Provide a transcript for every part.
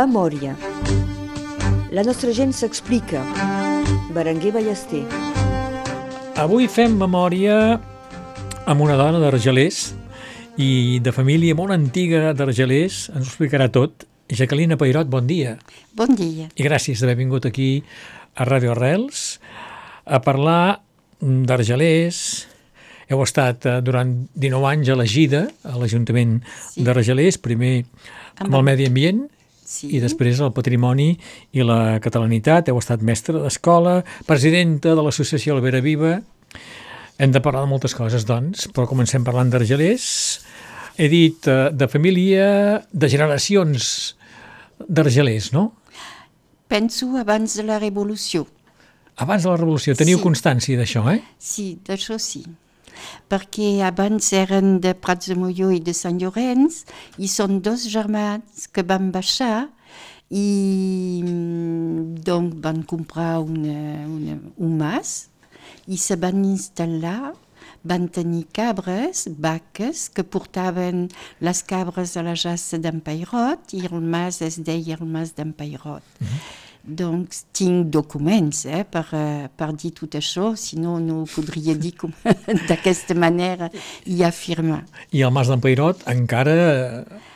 Memòria. La nostra gent s'explica. Berenguer Ballester. Avui fem memòria amb una dona d'Argelers i de família molt antiga d'Argelers. Ens ho explicarà tot. Jacqueline Peirot, bon dia. Bon dia. I gràcies d'haver vingut aquí a Ràdio Arrels a parlar d'Argelers. Heu estat eh, durant 19 anys elegida a l'Ajuntament Sí. d'Argelers, primer amb el medi ambient Sí. i després el patrimoni i la catalanitat. Heu estat mestra d'escola, presidenta de l'associació Albera Viva. Hem de parlar de moltes coses, doncs, però comencem parlant d'Argelers. He dit eh, de família, de generacions d'Argelers, no? Penso abans de la Revolució. Abans de la Revolució. Teniu Sí. constància d'això, eh? Sí, d'això sí. Perquè abans eren de Prats de Molló i de Sant Llorenç i són dos germans que van baixar i mm, donc van comprar una, una, un mas i se van instal·lar van tenir cabres, vaques, que portaven les cabres a la jassa d'en Peirot i el mas es deia el. Doncs tinc documents eh, per, eh, per dir tot això, si no, podria dir com d'aquesta manera i afirmar. I el Mas d'en Peirot encara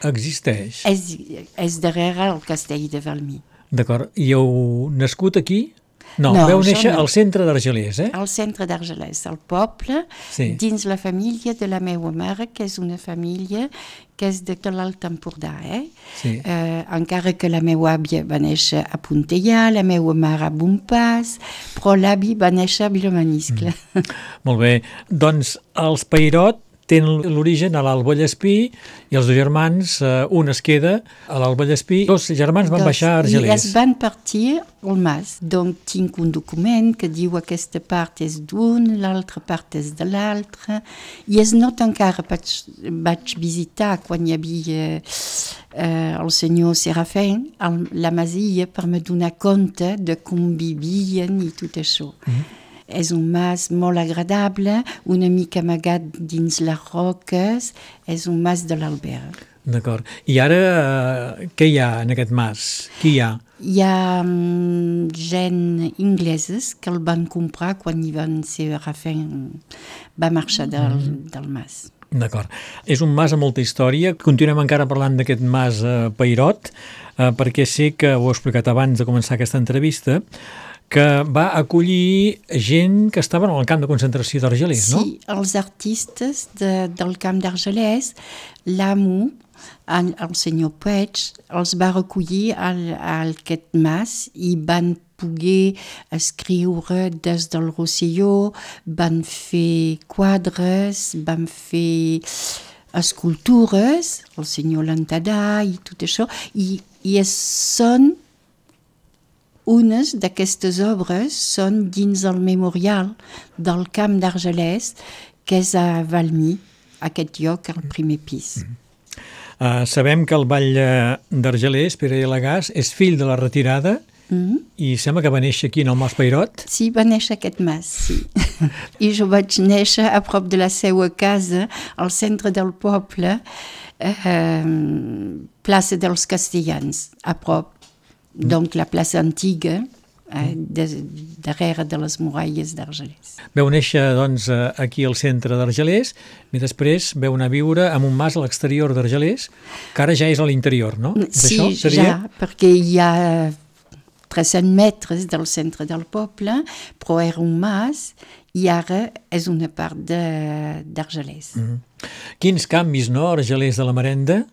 existeix. És, és darrere el castell de Valmy. D'acord. I heu nascut aquí? No, No, veu néixer no. al centre d'Argelers, eh? Al centre d'Argelès, al poble, Sí. dins la família de la meva mare, que és una família que és de l'Alt Empordà. Eh? Sí. Eh, encara que la meva àvia va néixer a Puntellà, la meva mare a Bompàs, però l'avi va néixer a Vilamaniscle. Mm. Molt bé. Doncs els Peirot tenen l'origen a l'Alt Vallespí i els dos germans, eh, un es queda a l'Alt Vallespí. Dos germans van Dos. baixar a I es Argelers. van partir al mas. Donc tinc un document que diu aquesta part és d'un, l'altra part és de l'altre. I es nota encara, vaig, vaig visitar quan hi havia eh, el senyor Serafin, el, la masia, per me donar compte de com vivien i tot això. És un mas molt agradable, una mica amagat dins les roques, és un mas de l'Albert. D'acord. I ara, eh, què hi ha en aquest mas? Qui hi ha? Hi ha mm, gent ingleses que el van comprar quan hi van ser Rafin va marxar del, del mas. D'acord. És un mas amb molta història. Continuem encara parlant d'aquest mas eh, Peirot, eh, perquè sé que ho he explicat abans de començar aquesta entrevista, que va acollir gent que estaven al camp de concentració d'Argelers, no? Sí, els artistes de, del camp d'Argelès, l'amo, el, el senyor Puig, els va recollir al, a aquest mas i van poder escriure des del Rosselló, van fer quadres, van fer escultures, el senyor Lantadà i tot això, i, i són unes d'aquestes obres són dins el memorial del camp d'Argelès, que és a Valmy, aquest lloc al primer pis. Uh, sabem que el ball eh, d'Argelers, Pere i Lagàs, és fill de la retirada Mm? i sembla que va néixer aquí en el Mas Peirot. Sí, va néixer aquest mas, sí. I jo vaig néixer a prop de la seva casa, al centre del poble, eh, plaça dels Castellans, a prop. Donc la plaça antiga, eh, de, darrere de les muralles d'Argelès. Veu néixer doncs, eh, aquí al centre d'Argelers i després veu anar a viure en un mas a l'exterior d'Argelers, que ara ja és a l'interior, no? És Sí, això? Seria? ja, perquè hi ha 300 metres del centre del poble, però era un mas i ara és una part d'Argelès. Mm. Quins canvis, no, Argelers de la Marenda,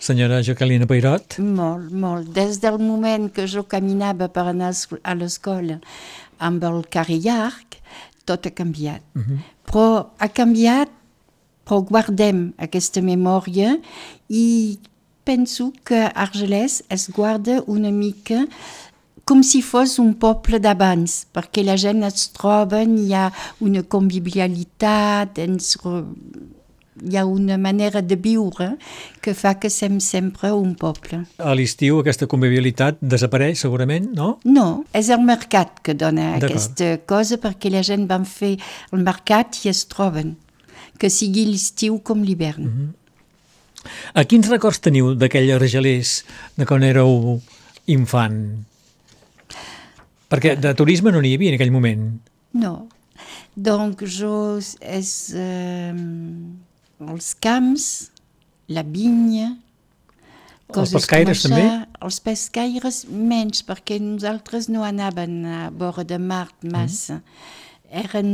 senyora Jacqueline Peirot? Molt, molt. Des del moment que jo caminava per anar a l'escola amb el carrer llarg, tot ha canviat. Però ha canviat, però guardem aquesta memòria i penso que Argelès es guarda una mica com si fos un poble d'abans, perquè la gent es troba, hi ha una convivialitat, ens, hi ha una manera de viure que fa que sem sempre un poble. A l'estiu aquesta convivialitat desapareix segurament, no? No, és el mercat que dona aquesta cosa perquè la gent van fer el mercat i es troben, que sigui l'estiu com l'hivern. A quins records teniu d'aquell argelers de quan éreu infant? Perquè de turisme no n'hi havia en aquell moment. No. Donc, jo és eh, els camps, la vinya, els pescaires també? Els pescaires menys, perquè nosaltres no anaven a vora de mar massa. Mm. Eren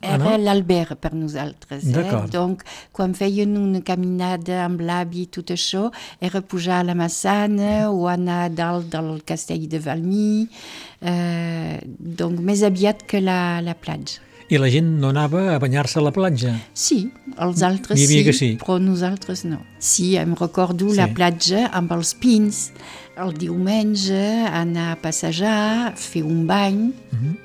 era ah, no? per nosaltres. Eh? Donc, quan feien una caminada amb l'avi i tot això, era pujar a la Massana o anar dalt del castell de Valmy, eh, donc més aviat que la, la platja. I la gent no anava a banyar-se a la platja? Sí, els altres sí, que sí, però nosaltres no. Sí, em recordo sí. la platja amb els pins, el diumenge anar a passejar, fer un bany, uh mhm. -huh.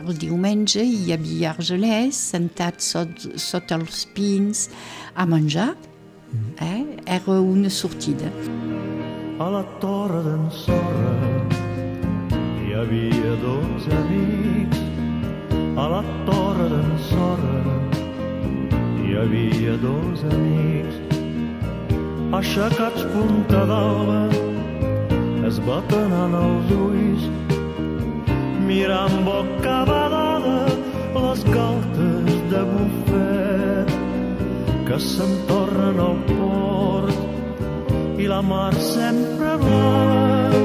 El diumenge hi havia argelers sentats sot, sota els pins a menjar. Mm. Eh? Era una sortida. A la torre d'en Sorra hi havia dos amics. A la torre d'en Sorra hi havia dos amics. Aixecats punta d'alba es baten en els ulls mirant boca badada les galtes de bufet que s'entornen al port i la mar sempre blava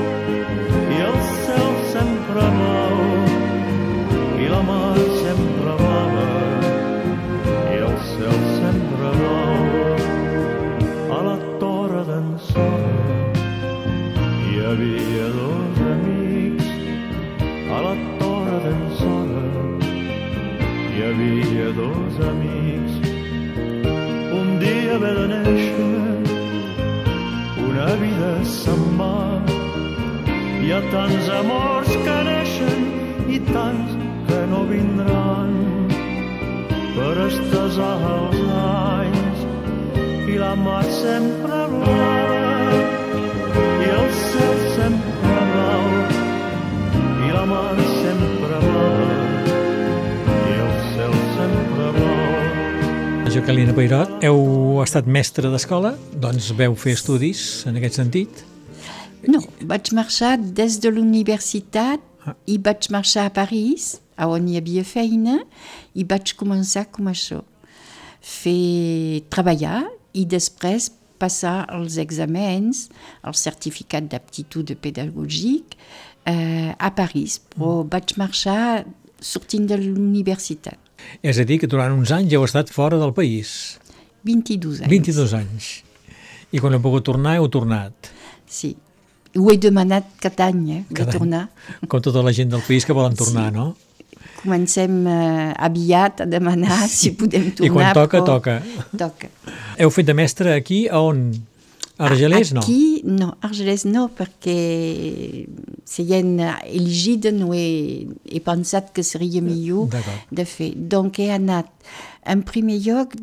i el cel sempre blau i la mar havia dos a la torre d'en Sora hi havia dos amics. Un dia ve de néixer, una vida se'n va. Hi ha tants amors que neixen i tants que no vindran per estesar els anys i la mar sempre blava Jacqueline Peirot, heu estat mestre d'escola, doncs veu fer estudis en aquest sentit? No, vaig marxar des de l'universitat ah. i vaig marxar a París, on hi havia feina, i vaig començar com això. Fer treballar i després passar els examens, el certificat d'aptitud pedagògic, eh, a París, però mm. vaig marxar sortint de l'universitat. És a dir, que durant uns anys heu estat fora del país. 22 anys. 22 anys. I quan heu pogut tornar, heu tornat. Sí. Ho he demanat cada any, eh, cada de tornar. Any. Com tota la gent del país que volen tornar, sí. no? Comencem eh, aviat a demanar sí. si podem tornar. I quan toca, però... toca. Toca. Heu fet de mestre aquí, a on? Argelès no? Aquí no, Argelès no, perquè sent elegida no he, he pensat que seria millor de fer. Donc he anat en primer lloc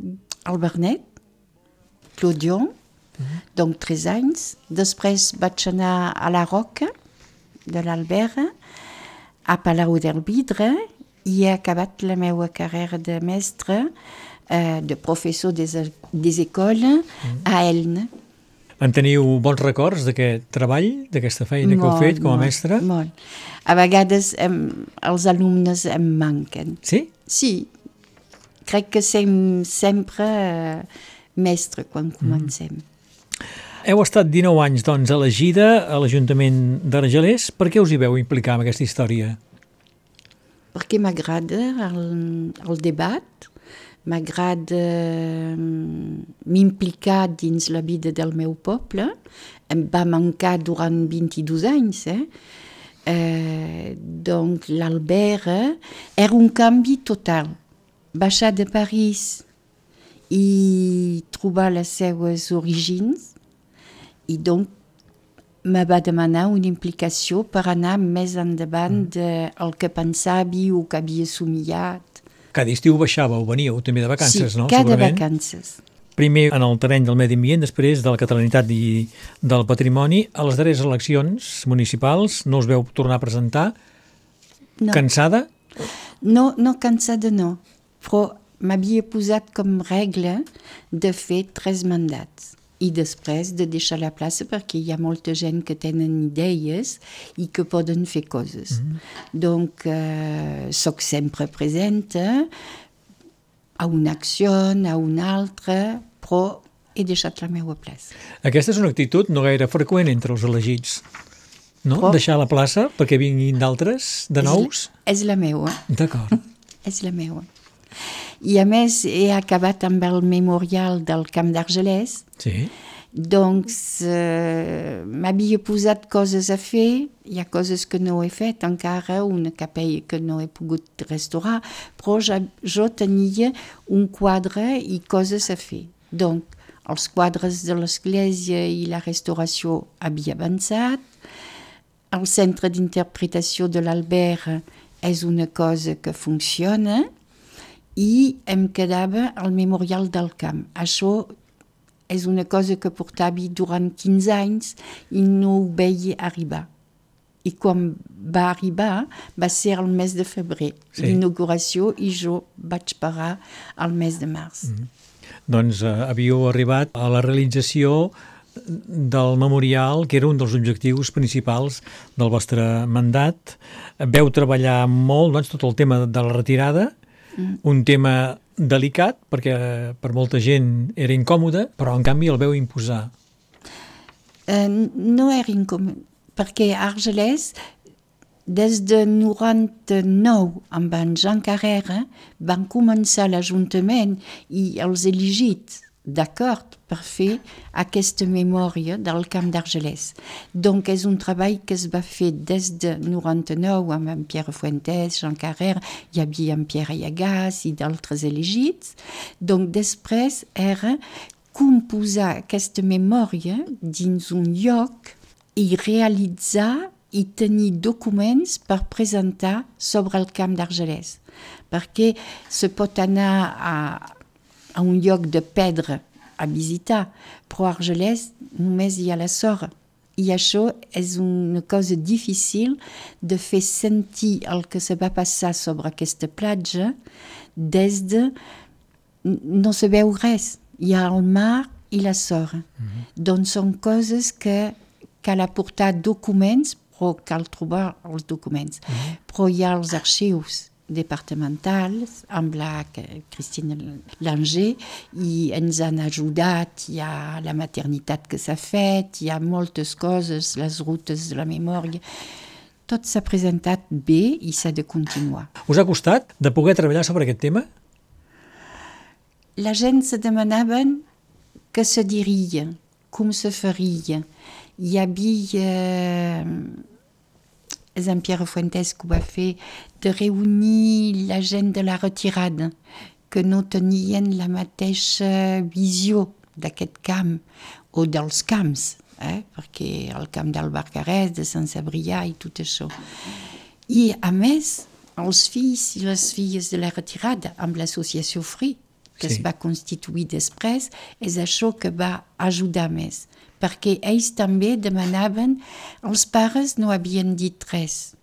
al Bernet, Clodion, mm -hmm. donc tres anys. Després vaig anar a la Roca de l'Albert, a Palau del Vidre, i he acabat la meva carrera de mestre, eh, de professor des, des écoles, mm -hmm. a Elne. En teniu bons records d'aquest treball, d'aquesta feina molt, que heu fet com a molt, mestra? Molt. A vegades em, els alumnes em manquen. Sí? Sí. Crec que sem sempre uh, mestre quan mm. comencem. Mm. Heu estat 19 anys, doncs, elegida a l'Ajuntament d'Argelers. Per què us hi veu implicar en aquesta història? Perquè m'agrada el, el debat, m'agrada eh, m'implicar dins la vida del meu poble. Em va mancar durant 22 anys, eh? Eh, donc l'Albert eh, era un canvi total. Baixar de París i trobar les seues origins i donc me va demanar una implicació per anar més endavant mm. del que pensava o que havia somiat cada estiu baixàveu, veníeu també de vacances, sí, no? Sí, cada Segurament. vacances. Primer en el terreny del medi ambient, després de la catalanitat i del patrimoni. A les darreres eleccions municipals no us veu tornar a presentar? No. Cansada? No, no cansada no, però m'havia posat com regla de fer tres mandats. I després de deixar la plaça perquè hi ha molta gent que tenen idees i que poden fer coses. Mm -hmm. Donc, eh, soc sempre presenta a una acció, a una altra, però he deixat la meva plaça. Aquesta és una actitud no gaire freqüent entre els elegits, no? Però... Deixar la plaça perquè vinguin d'altres, de nous? És, és la meva. D'acord. és la meva. I a més he acabat amb el memorial del Camp d'Argelès. Sí. Doncs eh, m'havia posat coses a fer, hi ha coses que no he fet encara, una capella que no he pogut restaurar, però ja, jo tenia un quadre i coses a fer. Donc, els quadres de l'església i la restauració havia avançat, el centre d'interpretació de l'Albert és una cosa que funciona, i em quedava al Memorial del Camp. Això és una cosa que portava durant 15 anys i no ho veia arribar. I quan va arribar va ser el mes de febrer, sí. l'inauguració, i jo vaig parar al mes de març. Mm -hmm. Doncs eh, havíeu arribat a la realització del memorial, que era un dels objectius principals del vostre mandat. Veu treballar molt doncs, tot el tema de la retirada, Mm. Un tema delicat, perquè per molta gent era incòmode, però en canvi el veu imposar. Uh, no era incòmode, perquè Argelès, des de 99, amb en Jean Carrera, van començar l'Ajuntament i els elegits d'acord per fer aquesta memòria del camp d'Argelès. Donc és un treball que es va fer des de 99 amb en Pierre Fuentes, Jean Carrère, hi havia en Pierre Ayagas i d'altres elegits. Donc després era composar aquesta memòria dins un lloc i realitzar i tenir documents per presentar sobre el camp d'Argelès. Perquè se pot anar a a un lloc de pedra a visitar, a Argelès només hi ha la sorra. I això és una cosa difícil de fer sentir el que se va passar sobre aquesta platja des de... no se veu res? Hi ha el mar i la sorra. Mm -hmm. Doncs són coses que cal aportar documents, però cal trobar els documents. Mm -hmm. Però hi ha els arxius departamentals amb la Cristina Langer i ens han ajudat, hi ha la maternitat que s'ha fet, hi ha moltes coses, les rutes de la memòria, tot s'ha presentat bé i s'ha de continuar. Us ha costat de poder treballar sobre aquest tema? La gent se demanaven què se diria, com se faria. Hi havia és en Pierre Fuentes que ho va fer, de reunir la gent de la retirada, que no tenien la mateixa visió d'aquest camp o dels camps, eh? perquè el camp del Barcarès, de Sant Sabrià i tot això. I, a més, els fills i les filles de la retirada amb l'associació Free, que sí. es va constituir després, és això que va ajudar més perquè ells també demanaven, els pares no havien dit res.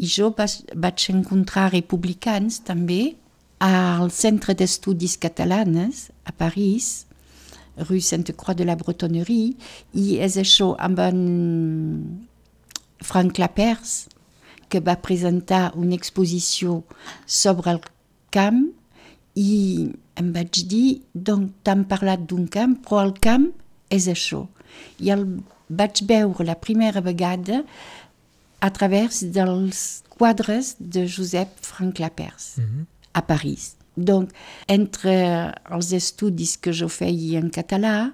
I jo vaig encontrar republicans també al Centre d'Estudis Catalanes a París, rue Sainte-Croix de la Bretonnerie, i és això amb en Frank Lapers, que va presentar una exposició sobre el camp i em vaig dir, donc t'han parlat d'un camp, però el camp és això. I el vaig veure la primera vegada a través dels quadres de Josep Frank Lapers mm -hmm. a París. Donc, entre els estudis que jo feia en català,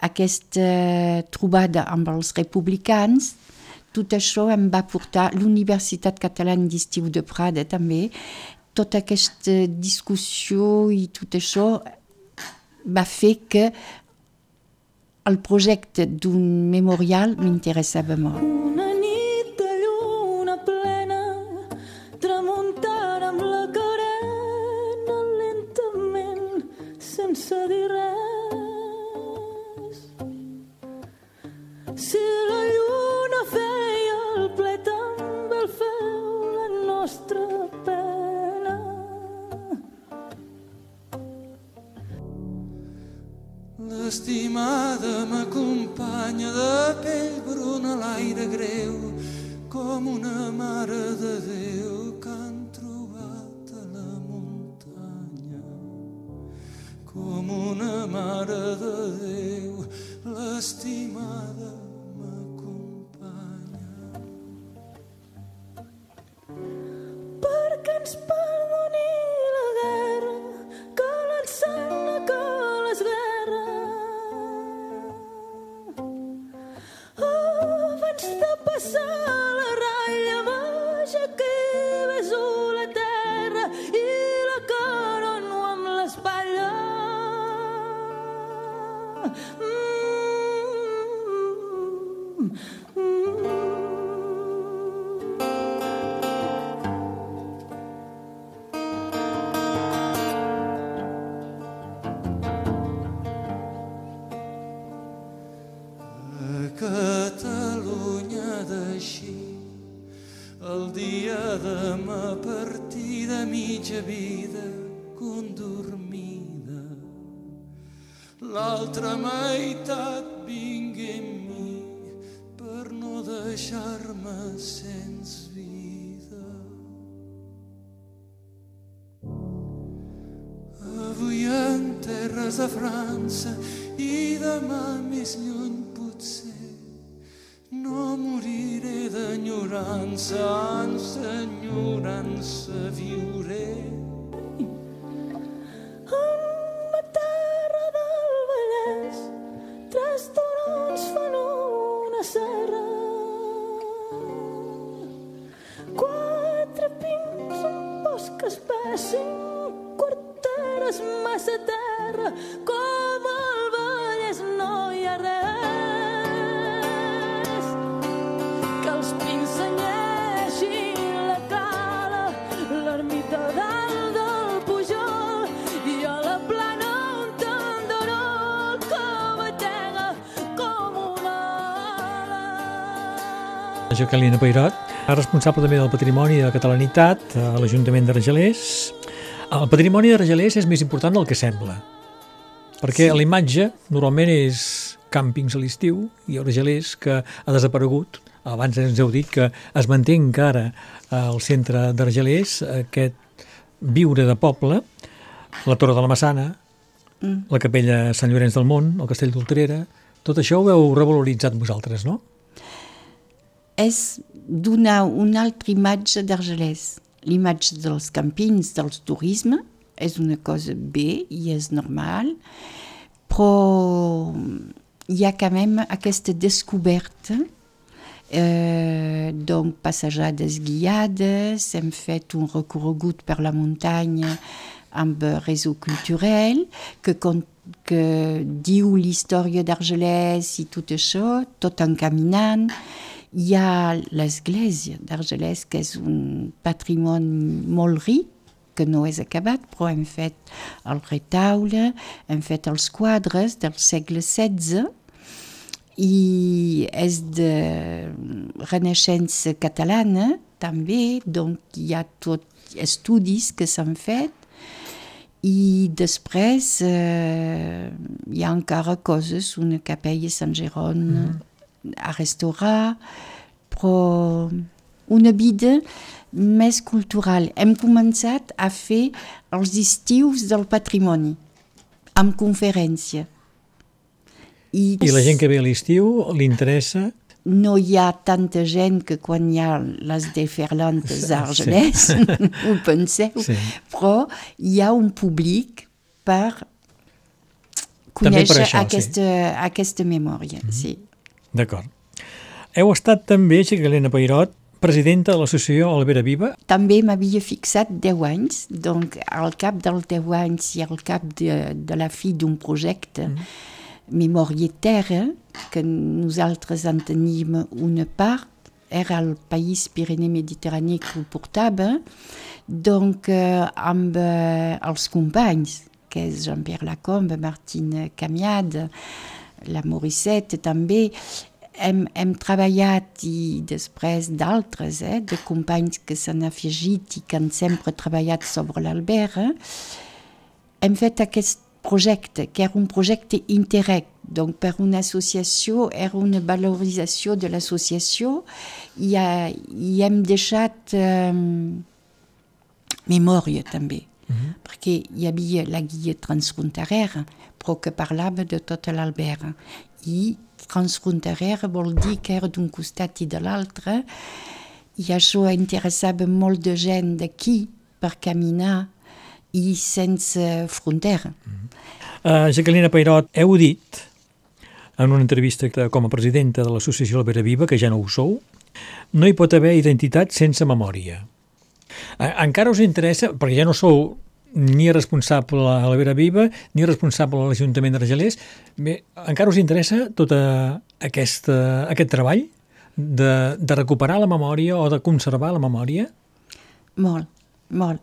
aquesta trobada amb els republicans, tot això em va portar l'Universitat Catalana d'Estiu de Prada també, tota aquesta discussió i tot això va fer que el projecte d'un memorial m'interessava molt. Potser no moriré d'enyorança, ans d'enyorança viuré. Jacqueline Peirot, responsable també del patrimoni de catalanitat a l'Ajuntament d'Argelers. El patrimoni d'Argelers és més important del que sembla, perquè sí. la imatge normalment és càmpings a l'estiu i Argelers que ha desaparegut. Abans ens heu dit que es manté encara al centre d'Argelers aquest viure de poble, la Torre de la Massana, Mm. la capella Sant Llorenç del Mont, el castell d'Ultrera, tot això ho heu revaloritzat vosaltres, no? És donar una altra imatge d'Argelès. L'imatge dels campins, del turisme, és una cosa bé i és normal, però hi ha quand même aquesta descoberta Eh, donc, passejades guiades, hem fet un recorregut per la muntanya amb réseau culturel que, que diu l'història d'Argelès i tot això, tot en caminant. Hi ha l'església d'Argelès, que és un patrimoni molt ric, que no és acabat, però hem fet el retaule, hem fet els quadres del segle XVI, i és de renaixença catalana també, donc hi ha tot estudis que s'han fet i després eh, hi ha encara coses, una capella Sant Geron a restaurar, però una vida més cultural. Hem començat a fer els estius del patrimoni, amb conferència. I la gent que ve a l'estiu li interessa no hi ha tanta gent que quan hi ha les deferlantes Sí. d'Argelès, ho penseu, Sí. però hi ha un públic per També per conèixer això, sí. aquesta, aquesta memòria. sí. D'acord. Heu estat també, Helena Peirot, presidenta de l'associació Albera Viva. També m'havia fixat 10 anys, donc al cap dels 10 anys i al cap de, de la fi d'un projecte, mm. Memòria Terra, que nosaltres en tenim una part, era el país Pirineu-Mediterrani que ho portava, donc eh, amb eh, els companys, que és Jean-Pierre Lacombe, Martine Camiade, la Morissette també, hem, hem treballat i després d'altres, eh, de companys que s'han afegit i que han sempre treballat sobre l'Albert, eh, hem fet aquest projecte, que era un projecte Interreg. Donc, per una associació, era una valorització de l'associació. I, ha, i hem deixat eh, -hmm. perquè hi havia la guia transfronterera, però que parlava de tota l'Albert. I transfronterera vol dir que era d'un costat i de l'altre, i això interessava molt de gent d'aquí per caminar i sense frontera. Mm -hmm. uh, Jacqueline Peirot, heu dit en una entrevista com a presidenta de l'associació Albera Viva, que ja no ho sou, no hi pot haver identitat sense memòria. Encara us interessa, perquè ja no sou ni responsable a la Vera Viva, ni responsable a l'Ajuntament d'Argelers, bé, encara us interessa tot aquesta, aquest treball de, de recuperar la memòria o de conservar la memòria? Molt, molt.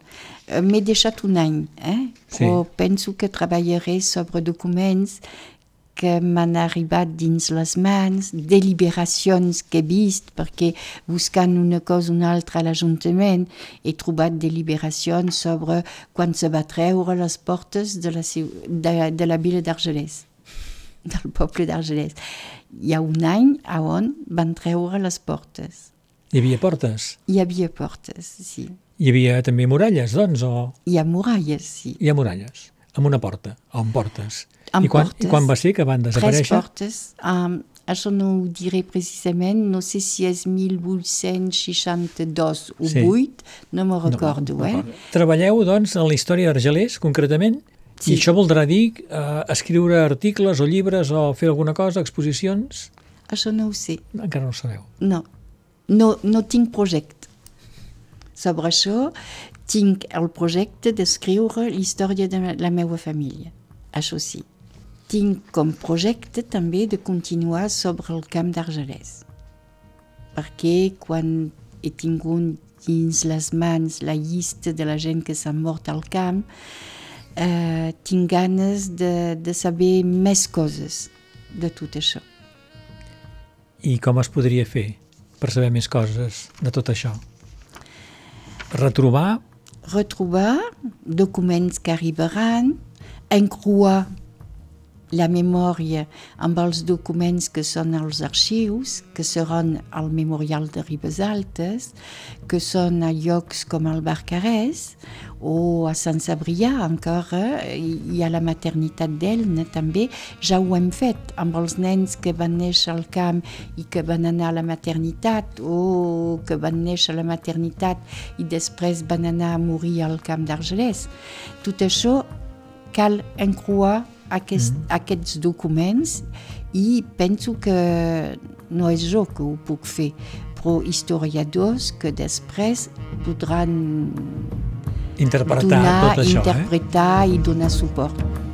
M'he deixat un any, eh? però sí. penso que treballaré sobre documents que m'han arribat dins les mans, deliberacions que he vist, perquè buscant una cosa o una altra a l'Ajuntament he trobat deliberacions sobre quan se va treure les portes de la, de, de la vila d'Argelès, del poble d'Argelès. Hi ha un any on van treure les portes. Hi havia portes? Hi havia portes, sí. Hi havia també muralles, doncs? O... Hi ha muralles, sí. Hi ha muralles, amb una porta, o amb portes. Amb I quan, portes. I quan va ser que van desaparèixer? Tres portes. Um, això no ho diré precisament, no sé si és 1862 o sí. 8, no me recordo. No, eh? Treballeu, doncs, en la història d'Argelers, concretament? Sí. I això voldrà dir eh, escriure articles o llibres o fer alguna cosa, exposicions? Això no ho sé. Encara no ho sabeu. No, no, no tinc projecte. Sobre això tinc el projecte d'escriure l'història de la meva família. Això sí. Tinc com projecte també de continuar sobre el camp d'Argelès. Perquè quan he tingut dins les mans la llista de la gent que s'ha mort al camp, eh, tinc ganes de, de saber més coses de tot això. I com es podria fer per saber més coses de tot això? Retrobar? Retrobar documents que arribaran, encruar la memòria amb els documents que són als arxius, que seran al Memorial de Ribes Altes, que són a llocs com el Barcarès o a Sant Sabrià encara, hi ha la maternitat d'Elna també, ja ho hem fet amb els nens que van néixer al camp i que van anar a la maternitat o que van néixer a la maternitat i després van anar a morir al camp d'Argelès. Tot això cal encroar aquest, mm aquests documents i penso que no és jo que ho puc fer, però historiadors que després podran interpretar donar, tot això, interpretar eh? i donar suport.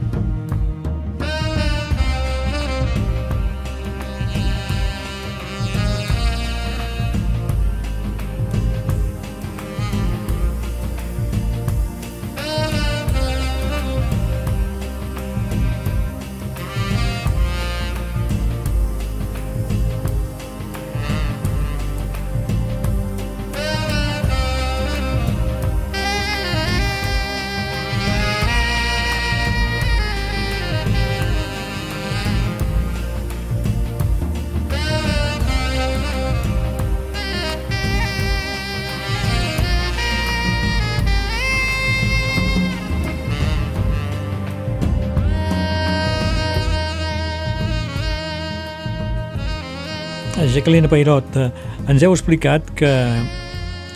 Jacqueline Peirot, eh, ens heu explicat que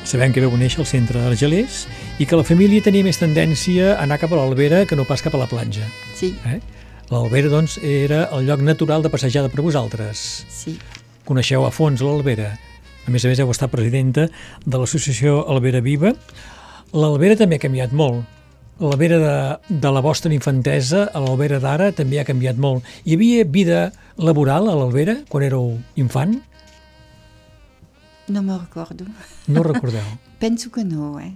sabem que veu néixer al centre d'Argelers i que la família tenia més tendència a anar cap a l'Albera que no pas cap a la platja. Sí. Eh? L'Albera, doncs, era el lloc natural de passejada per vosaltres. Sí. Coneixeu a fons l'Albera. A més a més, heu estat presidenta de l'associació Albera Viva. L'Albera també ha canviat molt. L'Albera de, de la vostra infantesa a l'Albera d'ara també ha canviat molt. Hi havia vida laboral a l'Albera quan éreu infant? No me recordo. No recordeu? Penso que no, eh?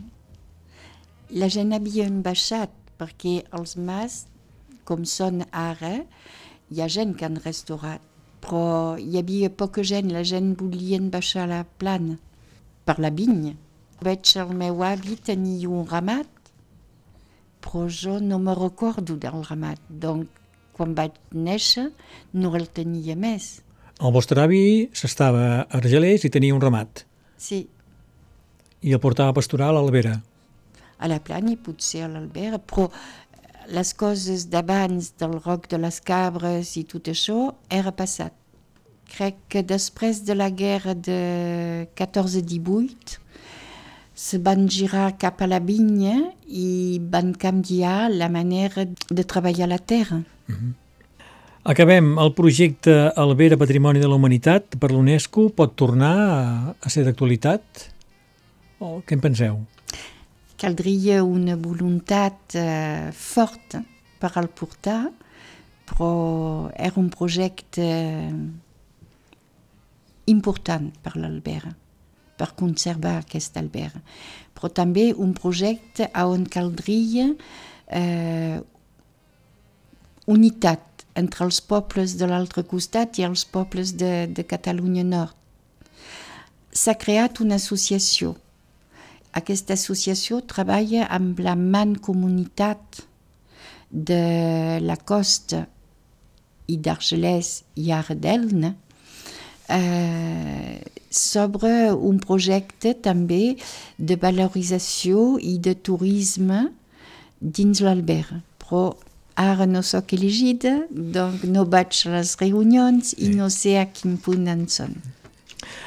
La gent havia baixat perquè els mas, com són ara, hi ha gent que han restaurat, però hi havia poca gent, la gent volien baixar la plana per la vinya. Veig el meu avi tenir un ramat però jo no me recordo del ramat. Donc, quan vaig néixer, no el tenia més. El vostre avi s'estava a Argelers i tenia un ramat Sí, i el portava a pasturar a l'Albera. a la plana i potser a l'Albera, però les coses d'abans del roc de les cabres i tot això era passat. Crec que després de la guerra de 14-18 se van girar cap a la vinya i van canviar la manera de treballar la terra. Acabem. El projecte Albera Patrimoni de la Humanitat per l'UNESCO pot tornar a, a ser d'actualitat? O què en penseu? caldria una voluntat eh, forta per al portar, però era un projecte important per l'Albera, per conservar aquesta Albera. Però també un projecte on caldria eh, unitat entre els pobles de l'altre costat i els pobles de, de Catalunya Nord. S'ha creat una associació aquesta associació treballa amb la mancomunitat de la costa i d'Argelès i Ardelne eh, sobre un projecte també de valorització i de turisme dins l'Albera. Però ara no sóc elegida, donc no vaig a les reunions i no sé a quin punt en són.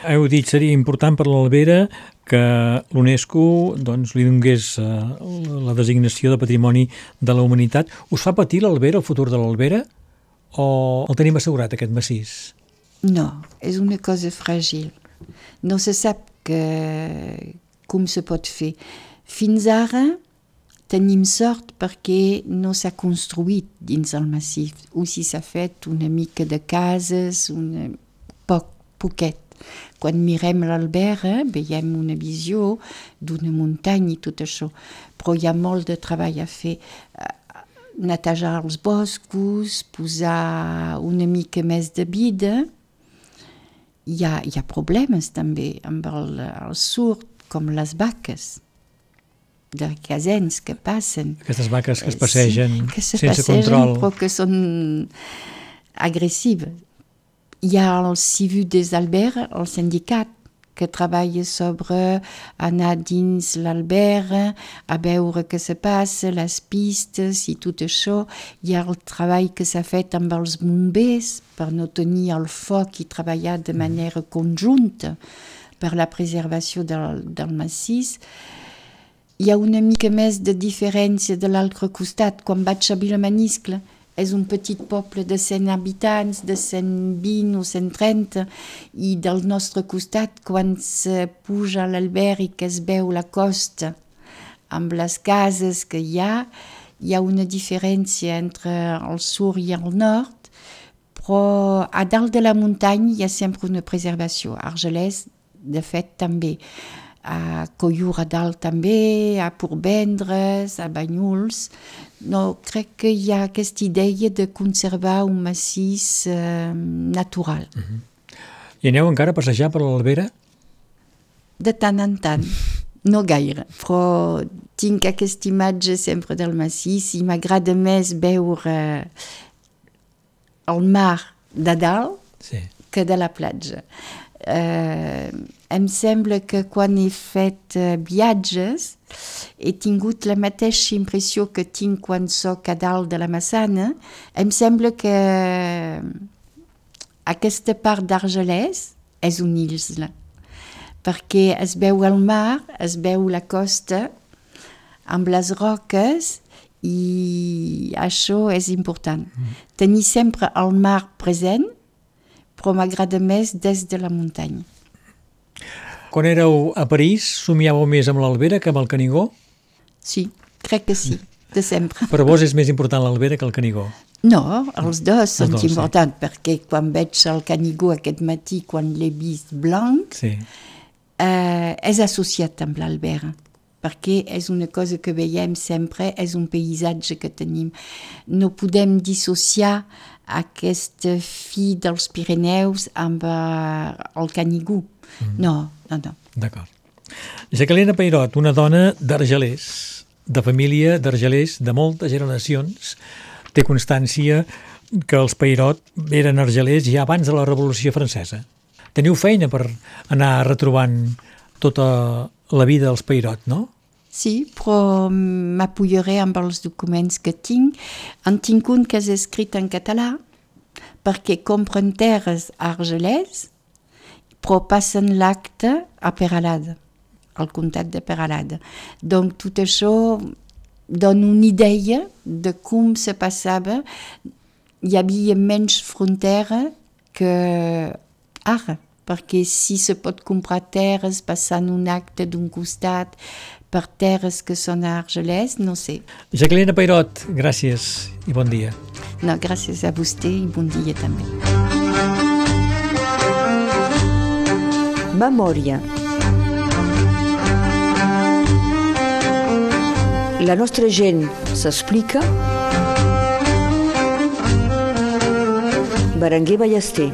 Heu dit seria important per l'Albera que l'UNESCO doncs, li donés eh, la designació de Patrimoni de la Humanitat. Us fa patir l'Albera, el futur de l'Albera? O el tenim assegurat, aquest massís? No, és una cosa fràgil. No se sap que, com se pot fer. Fins ara tenim sort perquè no s'ha construït dins el massís. O si s'ha fet una mica de cases, una poc, poquet. Quan mirem l'Albera veiem una visió d'una muntanya i tot això, però hi ha molt de treball a fer. Eh, Netejar els boscos, posar una mica més de vida. Hi ha, hi ha problemes també amb el, el surt, com les vaques de casens que passen. Aquestes vaques que es Eh, passegen sí, que se sense passegen, control. però que són agressives. Hi ha el CIVU des Albert, el sindicat, que treballa sobre anar dins l'Albert, a veure què se passa, les pistes i tot això. Hi ha el treball que s'ha fet amb els bombers per no tenir el foc i treballar de manera conjunta per la preservació del, del massís hi ha una mica més de diferència de l'altre costat. Quan vaig a Vilamaniscle, és un petit poble de 100 habitants, de 120 o 130, i del nostre costat, quan se puja a que es veu la costa amb les cases que hi ha, hi ha una diferència entre el sud i el nord, però a dalt de la muntanya hi ha sempre una preservació. Argelès, de fet, també a Coiur a dalt també, a Porvendres, a Banyuls. No, crec que hi ha aquesta idea de conservar un massís eh, natural. I aneu encara a passejar per l'Albera? De tant en tant, no gaire, però tinc aquesta imatge sempre del massís i m'agrada més veure el mar de dalt Sí. que de la platja. Eh, em sembla que quan he fet eh, viatges he tingut la mateixa impressió que tinc quan soc a dalt de la Massana. Em sembla que aquesta part d'Argelès és una isla, perquè es veu el mar, es veu la costa amb les roques i això és important. Tenir sempre el mar present, però m'agrada més des de la muntanya. Quan éreu a París, somiàveu més amb l'Albera que amb el Canigó? Sí, crec que sí, de sempre. Per vos és més important l'Albera que el Canigó. No, els dos són dos, sí. importants, perquè quan veig el Canigó aquest matí, quan l'he vist blanc, Sí. eh, és associat amb l'Albera, perquè és una cosa que veiem sempre, és un paisatge que tenim. No podem dissociar aquesta fi dels Pirineus amb eh, el Canigó. No, no, no. D'acord. Jacqueline Peirot, una dona d'Argelers. de família d'argelers de moltes generacions té constància que els Peirot eren argelers ja abans de la Revolució Francesa. Teniu feina per anar retrobant tota la vida dels Peirot, no? Sí, però m'apoyaré amb els documents que tinc. En tinc un que és escrit en català perquè compren terres Argelès però passen l'acte a Peralada, al comtat de Peralada. Donc tot això dona una idea de com se passava. Hi havia menys frontera que ara, perquè si se pot comprar terres passant un acte d'un costat per terres que són a Argelès, no sé. Jacqueline Peirot, gràcies i bon dia. No, gràcies a vostè i bon dia també. Memòria. La nostra gent s'explica. Berenguer Ballester.